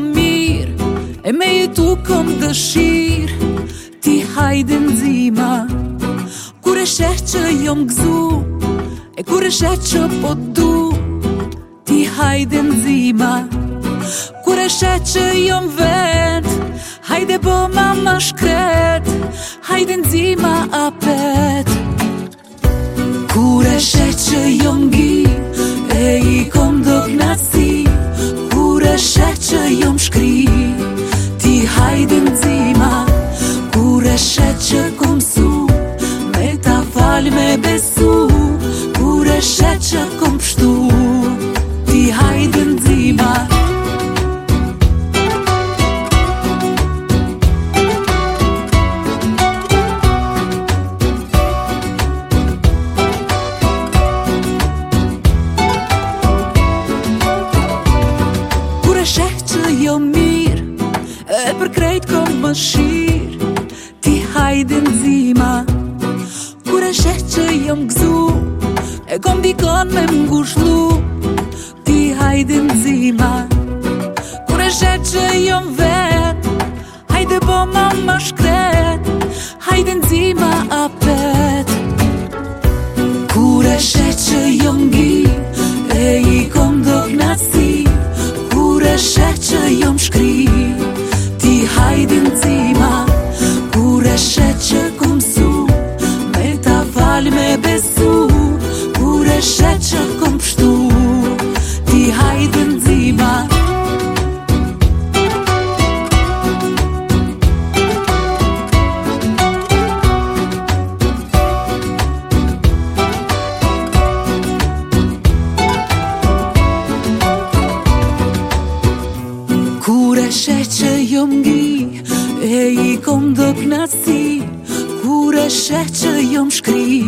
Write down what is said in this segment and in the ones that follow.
mirë E me i tu dëshirë Ti hajde në zima Kure shetë që jom gzu E kure shetë që po du Ti hajde në zima Kure shetë që jom vend Hajde po mama shkret Hajde në zima apet Kure shetë që jom Shkri, ti hajdi në zima Kure shetë që këmë su Me ta falë me besu Kure shetë që këmë jo mirë E për krejt kom më shirë Ti hajde në zima Kur e shesh që jom gzu, E kom dikon me më gushlu Ti hajde në zima Kur e shesh që jom vetë, Hajde po ma më shkret Hajde në zima apet Kur e shesh jam shkri Ti hajdin Deshe që jom gi E i kom dhe knasi Kure shë që jom shkri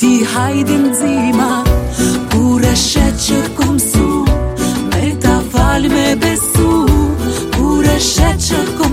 Ti hajdin zima Kure shë që kom su Me ta fal me besu Kure shë që kom